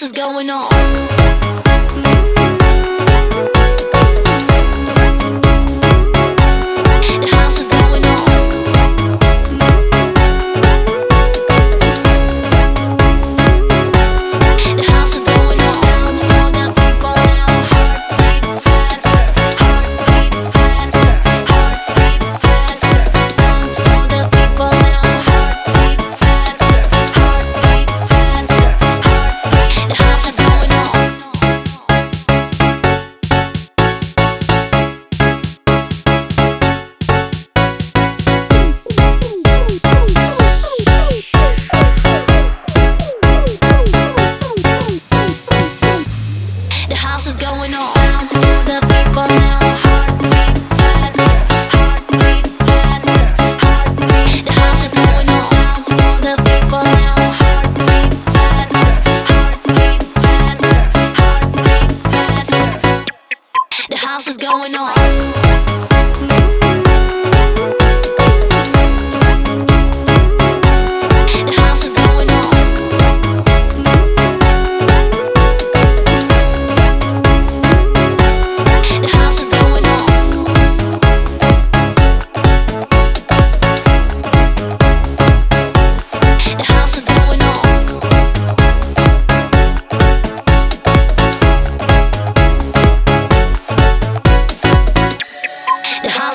house is going on. House is going on. Sound for the people now. Heart beats faster. Heart beats faster. Heart beats. The house is going on. Sound for the people now. Heart beats faster. Heart beats faster. Heart beats faster. The house is going on.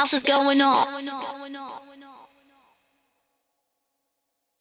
house is going on.